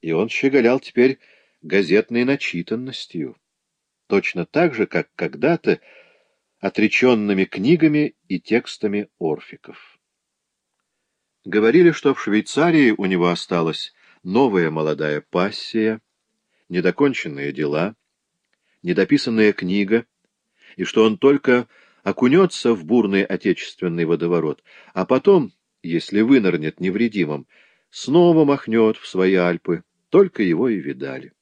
и он щеголял теперь газетной начитанностью, точно так же, как когда-то отреченными книгами и текстами орфиков. Говорили, что в Швейцарии у него осталась новая молодая пассия, недоконченные дела, недописанная книга, и что он только окунется в бурный отечественный водоворот, а потом, если вынырнет невредимым, снова махнет в свои Альпы, только его и видали.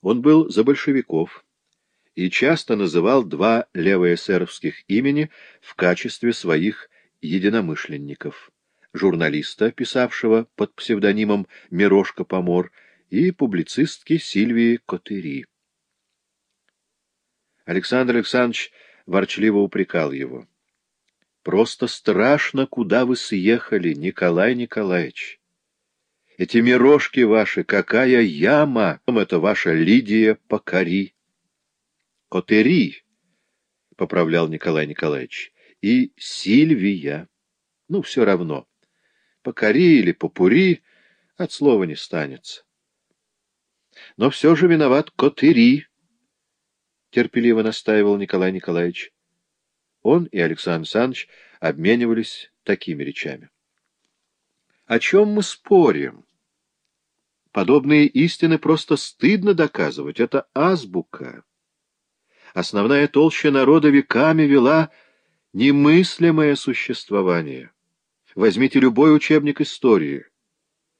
Он был за большевиков и часто называл два левоэсеровских имени в качестве своих единомышленников — журналиста, писавшего под псевдонимом Мирошка Помор, и публицистки Сильвии Котыри. Александр Александрович ворчливо упрекал его. «Просто страшно, куда вы съехали, Николай Николаевич. Эти мирожки ваши, какая яма! Это ваша Лидия Покори. Котери, — поправлял Николай Николаевич, — и Сильвия. Ну, все равно. Покори или попури от слова не станется. Но все же виноват Котери, — терпеливо настаивал Николай Николаевич. Он и Александр Александрович обменивались такими речами. — О чем мы спорим? Подобные истины просто стыдно доказывать. Это азбука. Основная толща народа веками вела немыслимое существование. Возьмите любой учебник истории.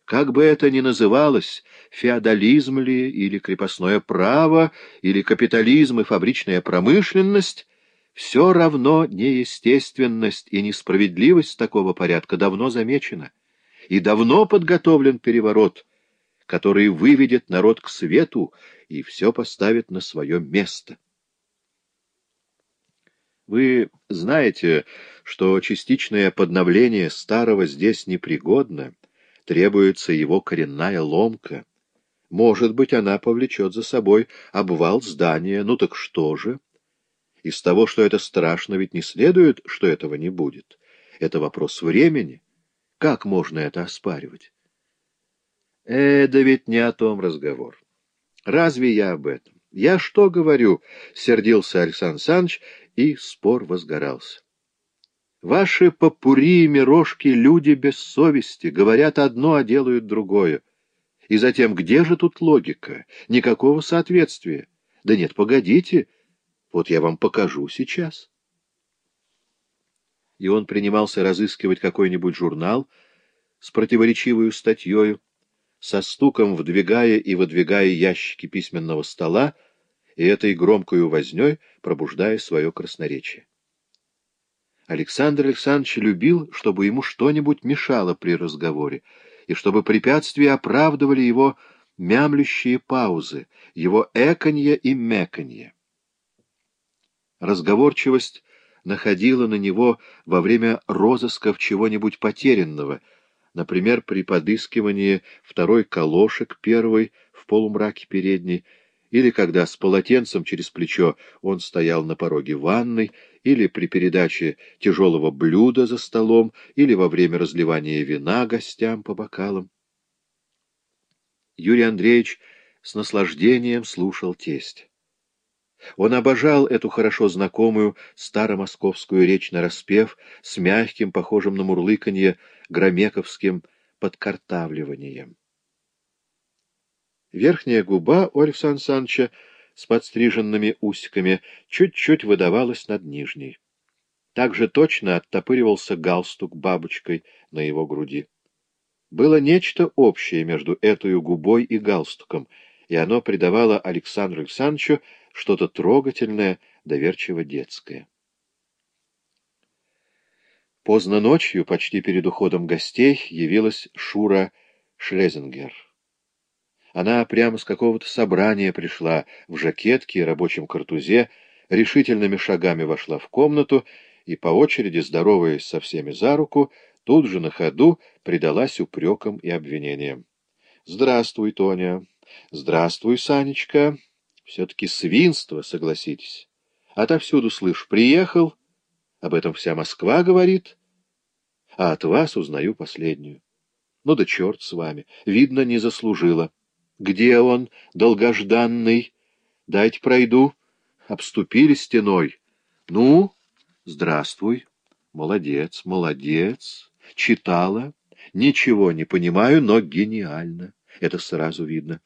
Как бы это ни называлось, феодализм ли, или крепостное право, или капитализм и фабричная промышленность, все равно неестественность и несправедливость такого порядка давно замечена, и давно подготовлен переворот — который выведет народ к свету и все поставит на свое место. Вы знаете, что частичное подновление старого здесь непригодно, требуется его коренная ломка. Может быть, она повлечет за собой обвал здания, ну так что же? Из того, что это страшно, ведь не следует, что этого не будет. Это вопрос времени. Как можно это оспаривать? Э, да ведь не о том разговор. Разве я об этом? Я что говорю? — сердился Александр Александрович, и спор возгорался. Ваши попури и мирожки — люди без совести, говорят одно, а делают другое. И затем, где же тут логика? Никакого соответствия. Да нет, погодите, вот я вам покажу сейчас. И он принимался разыскивать какой-нибудь журнал с противоречивой статьей, со стуком вдвигая и выдвигая ящики письменного стола и этой громкою вознёй пробуждая свое красноречие. Александр Александрович любил, чтобы ему что-нибудь мешало при разговоре, и чтобы препятствия оправдывали его мямлющие паузы, его эканье и меканье. Разговорчивость находила на него во время розысков чего-нибудь потерянного — например, при подыскивании второй колошек первой в полумраке передней, или когда с полотенцем через плечо он стоял на пороге ванной, или при передаче тяжелого блюда за столом, или во время разливания вина гостям по бокалам. Юрий Андреевич с наслаждением слушал тесть. Он обожал эту хорошо знакомую старомосковскую речь нараспев с мягким, похожим на мурлыканье, громековским подкартавливанием. Верхняя губа у Александра Санча с подстриженными усиками чуть-чуть выдавалась над нижней. Так же точно оттопыривался галстук бабочкой на его груди. Было нечто общее между этой губой и галстуком, и оно придавало Александру Александровичу что-то трогательное, доверчиво детское. Поздно ночью, почти перед уходом гостей, явилась Шура Шлезингер. Она прямо с какого-то собрания пришла в жакетке и рабочем картузе, решительными шагами вошла в комнату и, по очереди здороваясь со всеми за руку, тут же на ходу предалась упрекам и обвинениям. «Здравствуй, Тоня! Здравствуй, Санечка! Все-таки свинство, согласитесь. Отовсюду, слышь, приехал, об этом вся Москва говорит, а от вас узнаю последнюю. Ну да черт с вами. Видно, не заслужила. Где он, долгожданный? Дайте пройду. Обступили стеной. Ну, здравствуй. Молодец, молодец. Читала. Ничего не понимаю, но гениально. Это сразу видно.